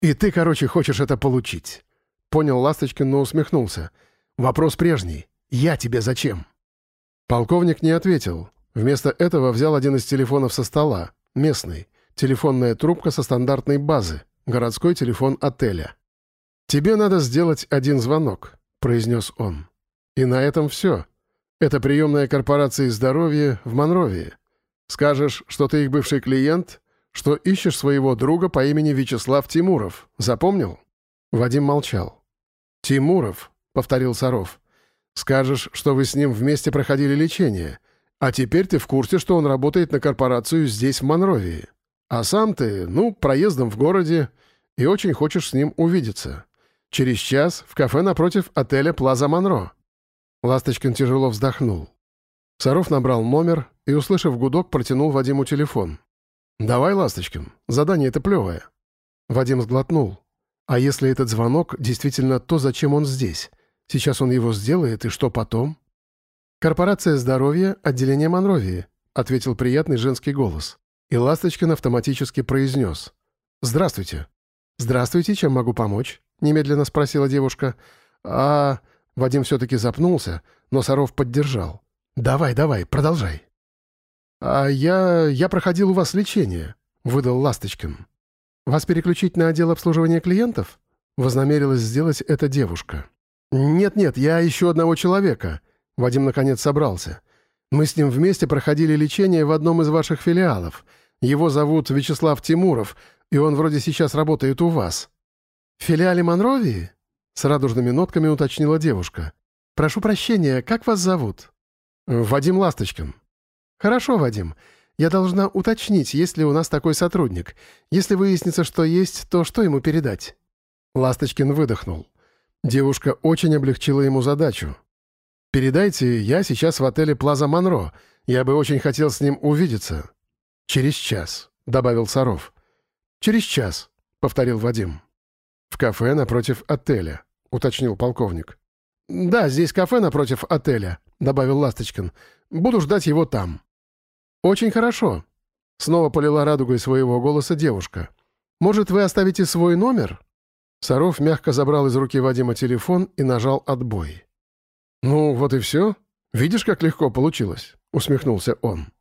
«И ты, короче, хочешь это получить». Понял Ласточкин, но усмехнулся. «Вопрос прежний. Я тебе зачем?» Полковник не ответил. Вместо этого взял один из телефонов со стола, местный, телефонная трубка со стандартной базы, городской телефон отеля. «Тебе надо сделать один звонок», — произнес он. «И на этом все. Это приемная корпорации здоровья в Монровии. Скажешь, что ты их бывший клиент, что ищешь своего друга по имени Вячеслав Тимуров. Запомнил?» Вадим молчал. «Тимуров», — повторил Саров. «Скажешь, что вы с ним вместе проходили лечение, а теперь ты в курсе, что он работает на корпорацию здесь, в Монровии. А сам ты, ну, проездом в городе, и очень хочешь с ним увидеться. Через час в кафе напротив отеля «Плаза Монро». Ласточкин тяжело вздохнул. Саров набрал номер и, услышав гудок, протянул Вадиму телефон. «Давай, Ласточкин, задание это плевое». Вадим сглотнул. «А если этот звонок действительно то, зачем он здесь? Сейчас он его сделает, и что потом?» «Корпорация здоровья, отделение Монровии», — ответил приятный женский голос. И Ласточкин автоматически произнес. «Здравствуйте». «Здравствуйте, чем могу помочь?» — немедленно спросила девушка. «А...» Вадим все-таки запнулся, но Саров поддержал. «Давай, давай, продолжай». «А я... я проходил у вас лечение», — выдал Ласточкин. «Вас переключить на отдел обслуживания клиентов?» — вознамерилась сделать эта девушка. «Нет-нет, я ищу одного человека», — Вадим наконец собрался. «Мы с ним вместе проходили лечение в одном из ваших филиалов. Его зовут Вячеслав Тимуров, и он вроде сейчас работает у вас». «В филиале Монровии?» — с радужными нотками уточнила девушка. «Прошу прощения, как вас зовут?» «Вадим Ласточкин», «Хорошо, Вадим. Я должна уточнить, есть ли у нас такой сотрудник. Если выяснится, что есть, то что ему передать?» Ласточкин выдохнул. Девушка очень облегчила ему задачу. «Передайте, я сейчас в отеле «Плаза Монро». Я бы очень хотел с ним увидеться». «Через час», — добавил Саров. «Через час», — повторил Вадим. «В кафе напротив отеля», — уточнил полковник. «Да, здесь кафе напротив отеля», — добавил Ласточкин. «Буду ждать его там». «Очень хорошо», — снова полила радугой своего голоса девушка. «Может, вы оставите свой номер?» Саров мягко забрал из руки Вадима телефон и нажал «отбой». «Ну, вот и все. Видишь, как легко получилось?» — усмехнулся он.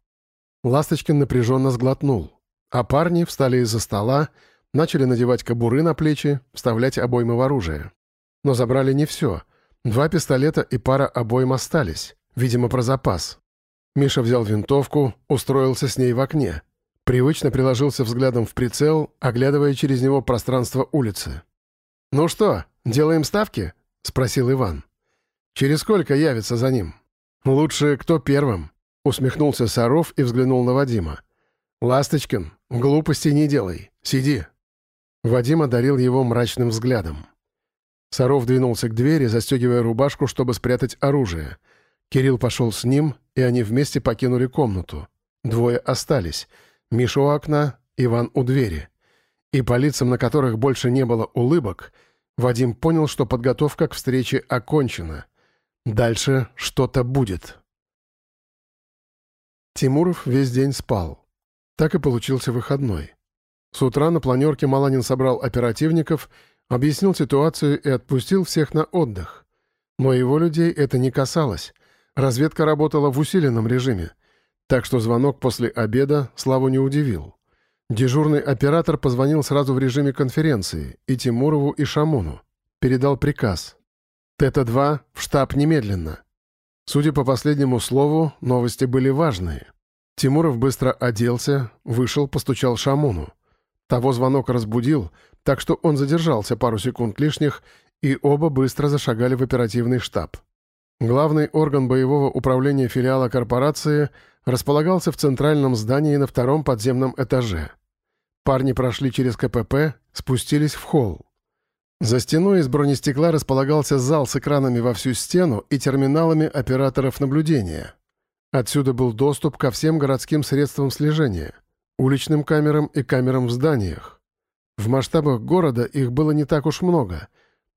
Ласточкин напряженно сглотнул, а парни встали из-за стола, начали надевать кобуры на плечи, вставлять обоймы в оружие. Но забрали не все. Два пистолета и пара обойм остались, видимо, про запас. Миша взял винтовку, устроился с ней в окне. Привычно приложился взглядом в прицел, оглядывая через него пространство улицы. «Ну что, делаем ставки?» — спросил Иван. «Через сколько явится за ним?» «Лучше кто первым?» — усмехнулся Саров и взглянул на Вадима. «Ласточкин, глупости не делай. Сиди». Вадим одарил его мрачным взглядом. Саров двинулся к двери, застегивая рубашку, чтобы спрятать оружие. Кирилл пошел с ним, и они вместе покинули комнату. Двое остались. Миша у окна, Иван у двери и по лицам, на которых больше не было улыбок, Вадим понял, что подготовка к встрече окончена. Дальше что-то будет. Тимуров весь день спал. Так и получился выходной. С утра на планерке Маланин собрал оперативников, объяснил ситуацию и отпустил всех на отдых. Но его людей это не касалось. Разведка работала в усиленном режиме, так что звонок после обеда Славу не удивил. Дежурный оператор позвонил сразу в режиме конференции и Тимурову, и Шамуну. Передал приказ. «Тета-2 в штаб немедленно». Судя по последнему слову, новости были важные. Тимуров быстро оделся, вышел, постучал Шамуну. Того звонок разбудил, так что он задержался пару секунд лишних, и оба быстро зашагали в оперативный штаб. Главный орган боевого управления филиала корпорации располагался в центральном здании на втором подземном этаже. Парни прошли через КПП, спустились в холл. За стеной из бронестекла располагался зал с экранами во всю стену и терминалами операторов наблюдения. Отсюда был доступ ко всем городским средствам слежения, уличным камерам и камерам в зданиях. В масштабах города их было не так уж много,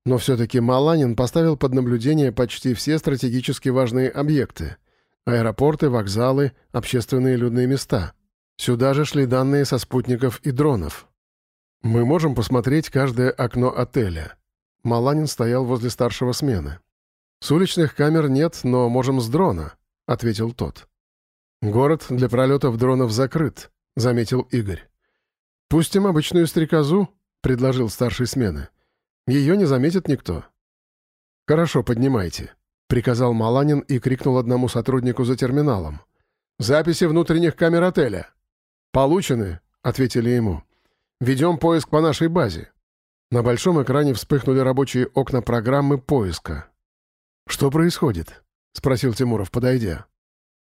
но все-таки Маланин поставил под наблюдение почти все стратегически важные объекты — аэропорты, вокзалы, общественные людные места — Сюда же шли данные со спутников и дронов. Мы можем посмотреть каждое окно отеля. Маланин стоял возле старшего смены. «С уличных камер нет, но можем с дрона», — ответил тот. «Город для пролетов дронов закрыт», — заметил Игорь. «Пустим обычную стрекозу», — предложил старший смены. «Ее не заметит никто». «Хорошо, поднимайте», — приказал Маланин и крикнул одному сотруднику за терминалом. «Записи внутренних камер отеля». «Получены», — ответили ему. «Ведем поиск по нашей базе». На большом экране вспыхнули рабочие окна программы поиска. «Что происходит?» — спросил Тимуров, подойдя.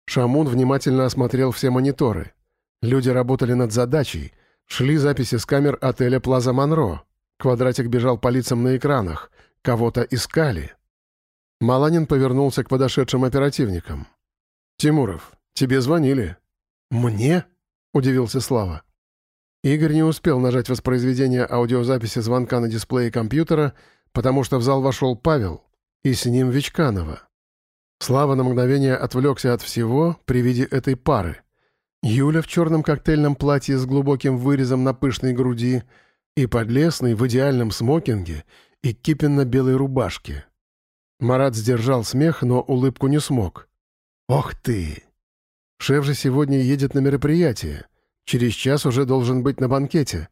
Шамун внимательно осмотрел все мониторы. Люди работали над задачей, шли записи с камер отеля «Плаза Монро». Квадратик бежал по лицам на экранах. Кого-то искали. Маланин повернулся к подошедшим оперативникам. «Тимуров, тебе звонили». «Мне?» удивился Слава. Игорь не успел нажать воспроизведение аудиозаписи звонка на дисплее компьютера, потому что в зал вошел Павел, и с ним Вичканова. Слава на мгновение отвлекся от всего при виде этой пары. Юля в черном коктейльном платье с глубоким вырезом на пышной груди и Подлесный в идеальном смокинге и кипенно-белой рубашке. Марат сдержал смех, но улыбку не смог. «Ох ты! Шеф же сегодня едет на мероприятие. Через час уже должен быть на банкете.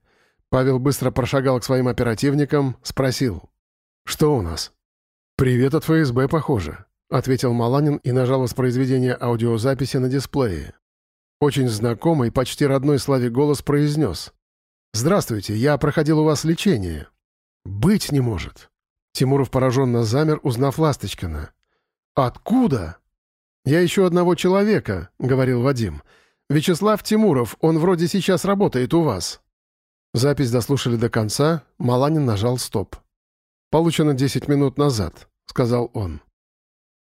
Павел быстро прошагал к своим оперативникам, спросил. «Что у нас?» «Привет от ФСБ, похоже», — ответил Маланин и нажал воспроизведение аудиозаписи на дисплее. Очень знакомый, почти родной Славе голос произнес. «Здравствуйте, я проходил у вас лечение». «Быть не может». Тимуров пораженно замер, узнав Ласточкина. «Откуда?» «Я ищу одного человека», — говорил Вадим. «Вячеслав Тимуров, он вроде сейчас работает у вас». Запись дослушали до конца, Маланин нажал «Стоп». Получено 10 минут назад», — сказал он.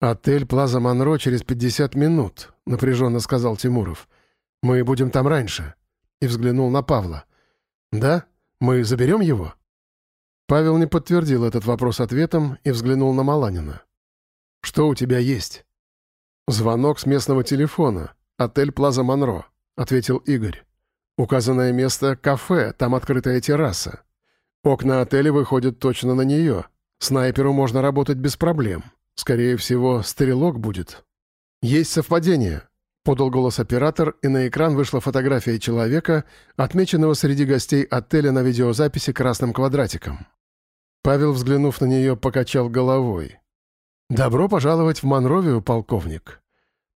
«Отель Плаза Монро через 50 минут», — напряженно сказал Тимуров. «Мы будем там раньше». И взглянул на Павла. «Да? Мы заберем его?» Павел не подтвердил этот вопрос ответом и взглянул на Маланина. «Что у тебя есть?» «Звонок с местного телефона. Отель Плаза Монро», — ответил Игорь. «Указанное место — кафе, там открытая терраса. Окна отеля выходят точно на нее. Снайперу можно работать без проблем. Скорее всего, стрелок будет. Есть совпадение. Подал голос оператор, и на экран вышла фотография человека, отмеченного среди гостей отеля на видеозаписи красным квадратиком. Павел, взглянув на нее, покачал головой. «Добро пожаловать в Монровию, полковник».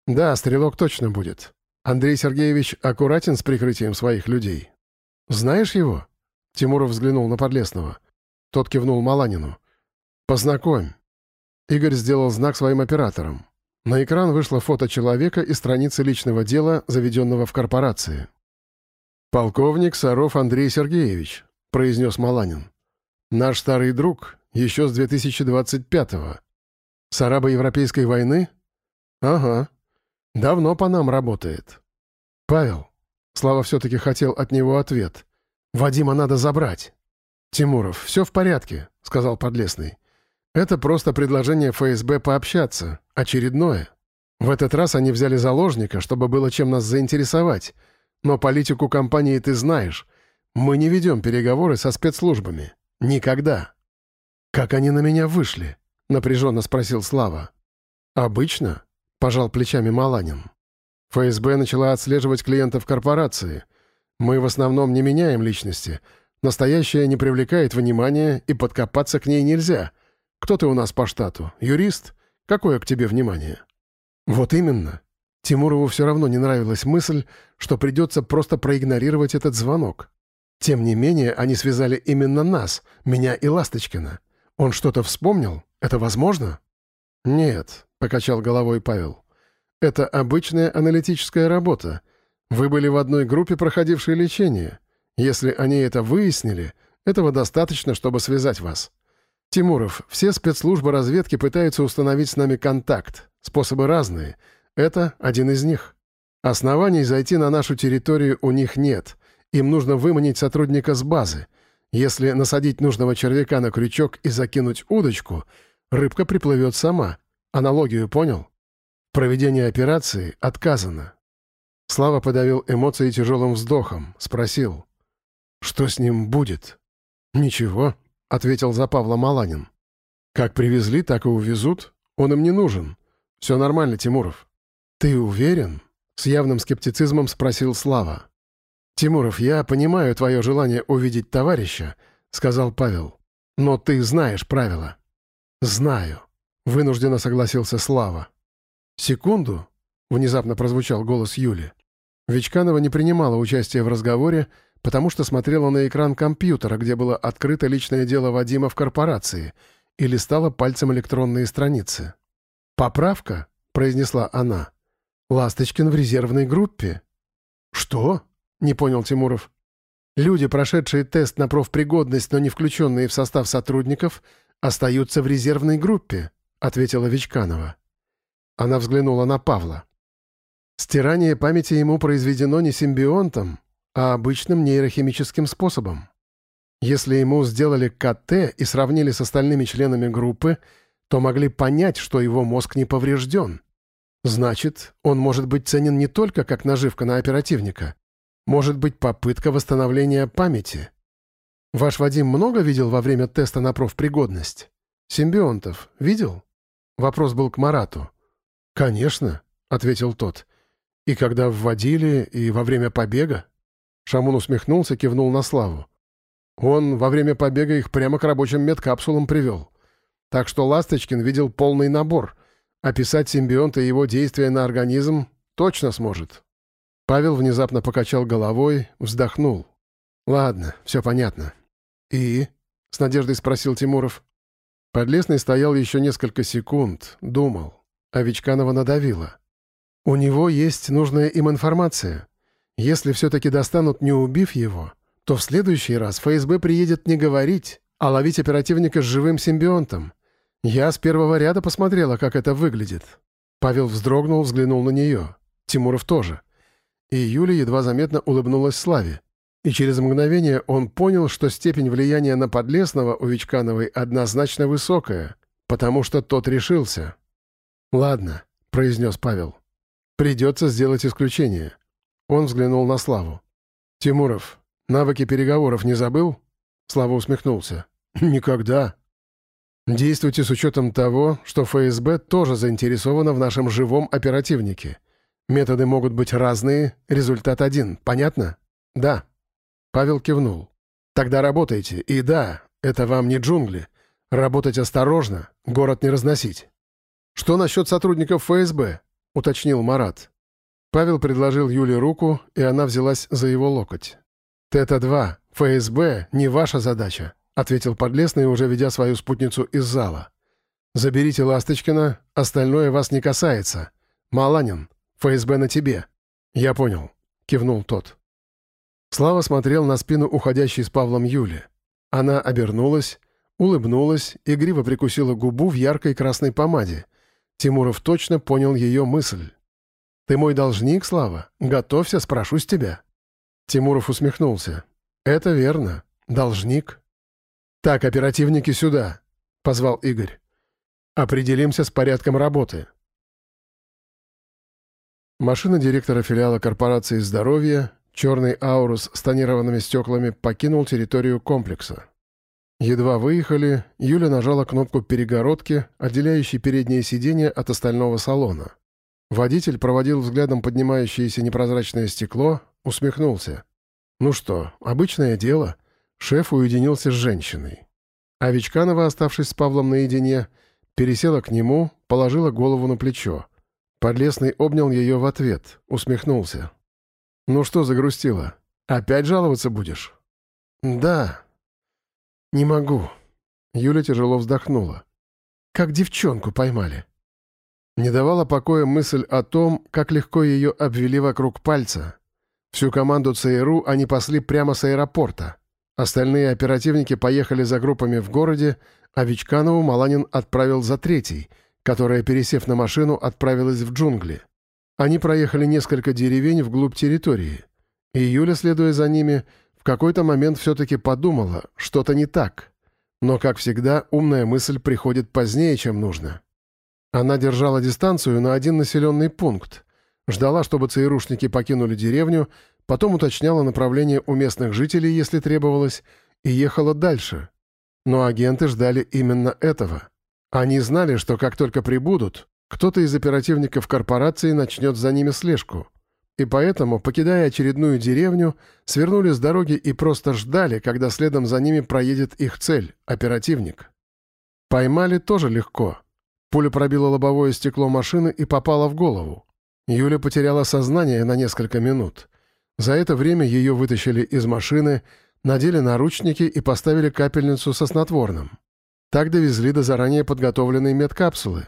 «Да, стрелок точно будет. Андрей Сергеевич аккуратен с прикрытием своих людей. Знаешь его?» Тимуров взглянул на Подлесного. Тот кивнул Маланину. «Познакомь». Игорь сделал знак своим операторам. На экран вышло фото человека и страницы личного дела, заведенного в корпорации. «Полковник Саров Андрей Сергеевич», — произнес Маланин. «Наш старый друг, еще с 2025-го. Сараба Европейской войны? Ага. Давно по нам работает. Павел». Слава все-таки хотел от него ответ. «Вадима надо забрать». «Тимуров, все в порядке», — сказал Подлесный. «Это просто предложение ФСБ пообщаться. Очередное. В этот раз они взяли заложника, чтобы было чем нас заинтересовать. Но политику компании ты знаешь. Мы не ведем переговоры со спецслужбами. Никогда». «Как они на меня вышли?» — напряженно спросил Слава. «Обычно», — пожал плечами Маланин. ФСБ начала отслеживать клиентов корпорации — мы в основном не меняем личности. Настоящая не привлекает внимания, и подкопаться к ней нельзя. Кто ты у нас по штату? Юрист? Какое к тебе внимание?» «Вот именно». Тимурову все равно не нравилась мысль, что придется просто проигнорировать этот звонок. Тем не менее, они связали именно нас, меня и Ласточкина. Он что-то вспомнил? Это возможно? «Нет», — покачал головой Павел. «Это обычная аналитическая работа. Вы были в одной группе, проходившей лечение. Если они это выяснили, этого достаточно, чтобы связать вас. Тимуров, все спецслужбы разведки пытаются установить с нами контакт. Способы разные. Это один из них. Оснований зайти на нашу территорию у них нет. Им нужно выманить сотрудника с базы. Если насадить нужного червяка на крючок и закинуть удочку, рыбка приплывет сама. Аналогию понял? Проведение операции отказано. Слава подавил эмоции тяжелым вздохом, спросил. «Что с ним будет?» «Ничего», — ответил за Павла Маланин. «Как привезли, так и увезут. Он им не нужен. Все нормально, Тимуров». «Ты уверен?» — с явным скептицизмом спросил Слава. «Тимуров, я понимаю твое желание увидеть товарища», — сказал Павел. «Но ты знаешь правила». «Знаю», — вынужденно согласился Слава. «Секунду», — внезапно прозвучал голос Юли. Вечканова не принимала участия в разговоре, потому что смотрела на экран компьютера, где было открыто личное дело Вадима в корпорации, и листала пальцем электронные страницы. «Поправка», — произнесла она. «Ласточкин в резервной группе». «Что?» — не понял Тимуров. «Люди, прошедшие тест на профпригодность, но не включенные в состав сотрудников, остаются в резервной группе», — ответила Вечканова. Она взглянула на Павла. Стирание памяти ему произведено не симбионтом, а обычным нейрохимическим способом. Если ему сделали КТ и сравнили с остальными членами группы, то могли понять, что его мозг не поврежден. Значит, он может быть ценен не только как наживка на оперативника. Может быть попытка восстановления памяти. Ваш Вадим много видел во время теста на профпригодность? Симбионтов видел? Вопрос был к Марату. «Конечно», — ответил тот. «И когда вводили, и во время побега?» Шамун усмехнулся, кивнул на Славу. Он во время побега их прямо к рабочим медкапсулам привел. Так что Ласточкин видел полный набор. Описать симбионта и его действия на организм точно сможет. Павел внезапно покачал головой, вздохнул. «Ладно, все понятно». «И?» — с надеждой спросил Тимуров. Подлесный стоял еще несколько секунд, думал. А Вичканова надавила. У него есть нужная им информация. Если все-таки достанут, не убив его, то в следующий раз ФСБ приедет не говорить, а ловить оперативника с живым симбионтом. Я с первого ряда посмотрела, как это выглядит». Павел вздрогнул, взглянул на нее. Тимуров тоже. И Юля едва заметно улыбнулась Славе. И через мгновение он понял, что степень влияния на Подлесного у Вичкановой однозначно высокая, потому что тот решился. «Ладно», — произнес Павел. «Придется сделать исключение». Он взглянул на Славу. «Тимуров, навыки переговоров не забыл?» Слава усмехнулся. «Никогда». «Действуйте с учетом того, что ФСБ тоже заинтересовано в нашем живом оперативнике. Методы могут быть разные, результат один. Понятно?» «Да». Павел кивнул. «Тогда работайте. И да, это вам не джунгли. Работать осторожно, город не разносить». «Что насчет сотрудников ФСБ?» — уточнил Марат. Павел предложил Юле руку, и она взялась за его локоть. «Тета-2, ФСБ — не ваша задача», — ответил Подлесный, уже ведя свою спутницу из зала. «Заберите Ласточкина, остальное вас не касается. Маланин, ФСБ на тебе». «Я понял», — кивнул тот. Слава смотрел на спину уходящей с Павлом Юли. Она обернулась, улыбнулась, игриво прикусила губу в яркой красной помаде. Тимуров точно понял ее мысль. «Ты мой должник, Слава? Готовься, спрошу с тебя». Тимуров усмехнулся. «Это верно. Должник». «Так, оперативники, сюда», — позвал Игорь. «Определимся с порядком работы». Машина директора филиала корпорации «Здоровье», черный «Аурус» с тонированными стеклами, покинул территорию комплекса. Едва выехали, Юля нажала кнопку перегородки, отделяющей переднее сиденье от остального салона. Водитель проводил взглядом поднимающееся непрозрачное стекло, усмехнулся. «Ну что, обычное дело». Шеф уединился с женщиной. А Вичканова, оставшись с Павлом наедине, пересела к нему, положила голову на плечо. Подлесный обнял ее в ответ, усмехнулся. «Ну что загрустила? Опять жаловаться будешь?» «Да. Не могу». Юля тяжело вздохнула. «Как девчонку поймали». Не давала покоя мысль о том, как легко ее обвели вокруг пальца. Всю команду ЦРУ они пасли прямо с аэропорта. Остальные оперативники поехали за группами в городе, а Вичканову Маланин отправил за третий, которая, пересев на машину, отправилась в джунгли. Они проехали несколько деревень вглубь территории. И Юля, следуя за ними, в какой-то момент все-таки подумала, что-то не так. Но, как всегда, умная мысль приходит позднее, чем нужно. Она держала дистанцию на один населенный пункт, ждала, чтобы ЦРУшники покинули деревню, потом уточняла направление у местных жителей, если требовалось, и ехала дальше. Но агенты ждали именно этого. Они знали, что как только прибудут, кто-то из оперативников корпорации начнет за ними слежку. И поэтому, покидая очередную деревню, свернули с дороги и просто ждали, когда следом за ними проедет их цель — оперативник. Поймали тоже легко — Пуля пробила лобовое стекло машины и попала в голову. Юля потеряла сознание на несколько минут. За это время ее вытащили из машины, надели наручники и поставили капельницу со снотворным. Так довезли до заранее подготовленной медкапсулы.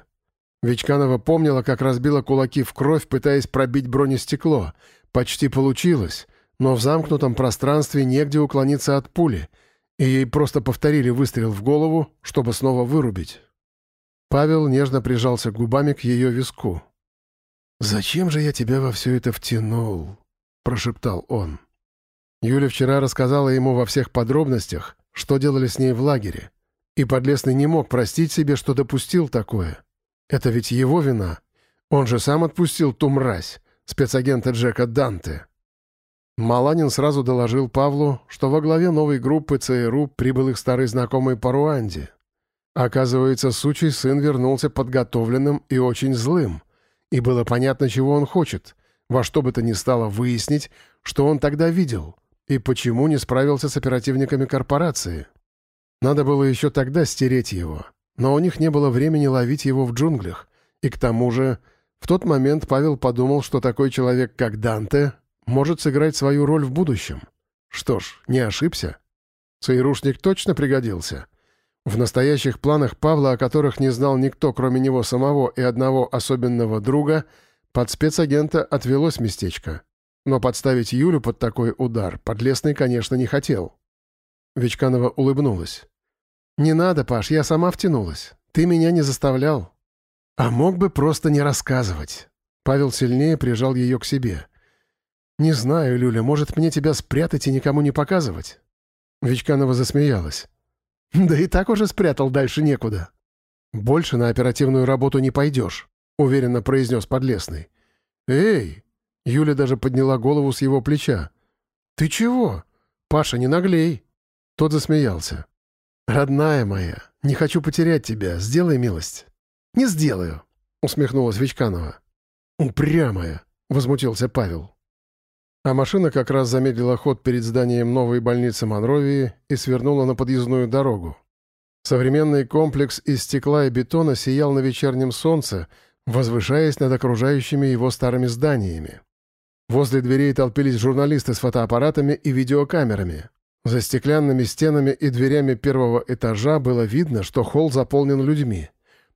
Вичканова помнила, как разбила кулаки в кровь, пытаясь пробить бронестекло. Почти получилось, но в замкнутом пространстве негде уклониться от пули, и ей просто повторили выстрел в голову, чтобы снова вырубить. Павел нежно прижался губами к ее виску. «Зачем же я тебя во все это втянул?» — прошептал он. Юля вчера рассказала ему во всех подробностях, что делали с ней в лагере. И Подлесный не мог простить себе, что допустил такое. Это ведь его вина. Он же сам отпустил ту мразь, спецагента Джека Данте. Маланин сразу доложил Павлу, что во главе новой группы ЦРУ прибыл их старый знакомый по Руанде. Оказывается, сучий сын вернулся подготовленным и очень злым. И было понятно, чего он хочет. Во что бы то ни стало выяснить, что он тогда видел, и почему не справился с оперативниками корпорации. Надо было еще тогда стереть его. Но у них не было времени ловить его в джунглях. И к тому же, в тот момент Павел подумал, что такой человек, как Данте, может сыграть свою роль в будущем. Что ж, не ошибся. Цейрушник точно пригодился. В настоящих планах Павла, о которых не знал никто, кроме него самого и одного особенного друга, под спецагента отвелось местечко. Но подставить Юлю под такой удар Подлесный, конечно, не хотел. Вечканова улыбнулась. «Не надо, Паш, я сама втянулась. Ты меня не заставлял». «А мог бы просто не рассказывать». Павел сильнее прижал ее к себе. «Не знаю, Люля, может, мне тебя спрятать и никому не показывать?» Вичканова засмеялась. «Да и так уже спрятал, дальше некуда». «Больше на оперативную работу не пойдешь», — уверенно произнес Подлесный. «Эй!» — Юля даже подняла голову с его плеча. «Ты чего? Паша, не наглей!» Тот засмеялся. «Родная моя, не хочу потерять тебя, сделай милость». «Не сделаю», — усмехнулась Вичканова. «Упрямая», — возмутился Павел. А машина как раз замедлила ход перед зданием новой больницы Монровии и свернула на подъездную дорогу. Современный комплекс из стекла и бетона сиял на вечернем солнце, возвышаясь над окружающими его старыми зданиями. Возле дверей толпились журналисты с фотоаппаратами и видеокамерами. За стеклянными стенами и дверями первого этажа было видно, что холл заполнен людьми.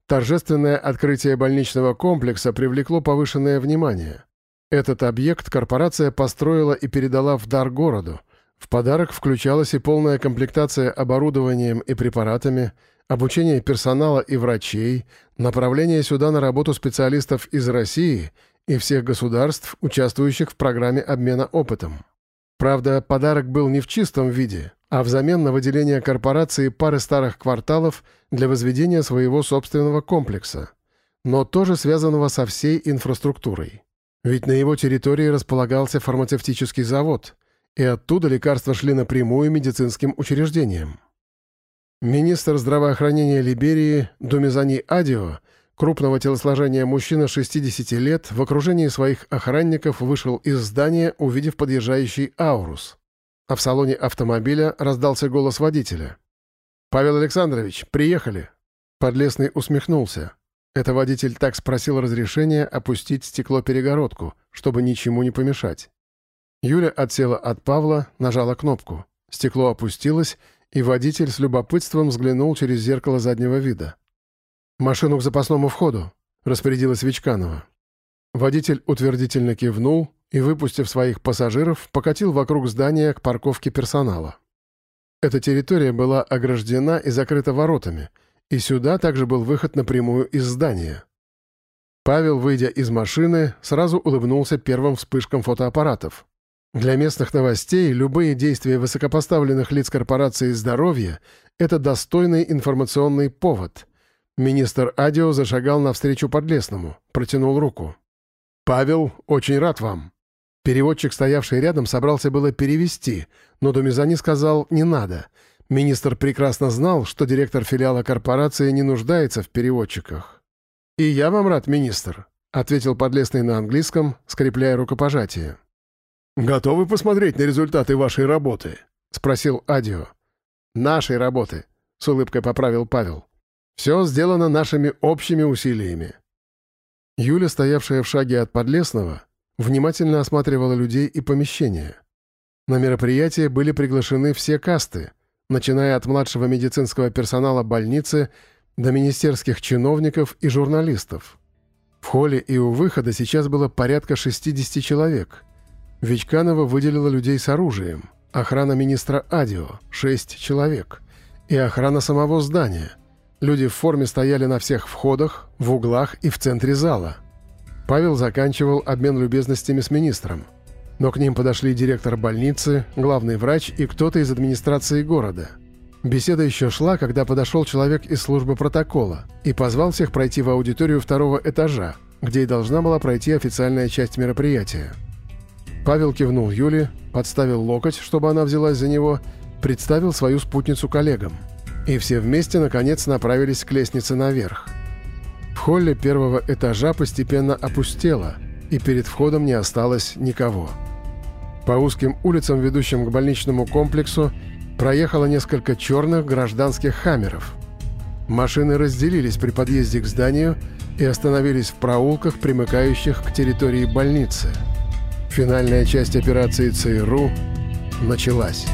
Торжественное открытие больничного комплекса привлекло повышенное внимание. Этот объект корпорация построила и передала в дар городу, в подарок включалась и полная комплектация оборудованием и препаратами, обучение персонала и врачей, направление сюда на работу специалистов из России и всех государств, участвующих в программе обмена опытом. Правда, подарок был не в чистом виде, а взамен на выделение корпорации пары старых кварталов для возведения своего собственного комплекса, но тоже связанного со всей инфраструктурой. Ведь на его территории располагался фармацевтический завод – и оттуда лекарства шли напрямую медицинским учреждениям. Министр здравоохранения Либерии Думизани Адио, крупного телосложения мужчина 60 лет, в окружении своих охранников вышел из здания, увидев подъезжающий «Аурус». А в салоне автомобиля раздался голос водителя. «Павел Александрович, приехали!» Подлесный усмехнулся. Это водитель так спросил разрешения опустить стекло-перегородку, чтобы ничему не помешать. Юля отсела от Павла, нажала кнопку. Стекло опустилось, и водитель с любопытством взглянул через зеркало заднего вида. «Машину к запасному входу», — распорядилась Вичканова. Водитель утвердительно кивнул и, выпустив своих пассажиров, покатил вокруг здания к парковке персонала. Эта территория была ограждена и закрыта воротами, и сюда также был выход напрямую из здания. Павел, выйдя из машины, сразу улыбнулся первым вспышкам фотоаппаратов. Для местных новостей любые действия высокопоставленных лиц корпорации здоровья – это достойный информационный повод. Министр Адио зашагал навстречу Подлесному, протянул руку. «Павел, очень рад вам». Переводчик, стоявший рядом, собрался было перевести, но Думизани сказал «не надо». Министр прекрасно знал, что директор филиала корпорации не нуждается в переводчиках. «И я вам рад, министр», — ответил Подлесный на английском, скрепляя рукопожатие. «Готовы посмотреть на результаты вашей работы?» — спросил Адио. «Нашей работы», — с улыбкой поправил Павел. «Все сделано нашими общими усилиями». Юля, стоявшая в шаге от Подлесного, внимательно осматривала людей и помещения. На мероприятие были приглашены все касты, начиная от младшего медицинского персонала больницы до министерских чиновников и журналистов. В холле и у выхода сейчас было порядка 60 человек — Вичканова выделила людей с оружием, охрана министра Адио — шесть человек, и охрана самого здания. Люди в форме стояли на всех входах, в углах и в центре зала. Павел заканчивал обмен любезностями с министром. Но к ним подошли директор больницы, главный врач и кто-то из администрации города. Беседа еще шла, когда подошел человек из службы протокола и позвал всех пройти в аудиторию второго этажа, где и должна была пройти официальная часть мероприятия. Павел кивнул Юле, подставил локоть, чтобы она взялась за него, представил свою спутницу коллегам. И все вместе, наконец, направились к лестнице наверх. В холле первого этажа постепенно опустело, и перед входом не осталось никого. По узким улицам, ведущим к больничному комплексу, проехало несколько черных гражданских «Хаммеров». Машины разделились при подъезде к зданию и остановились в проулках, примыкающих к территории больницы – Финальная часть операции ЦРУ началась.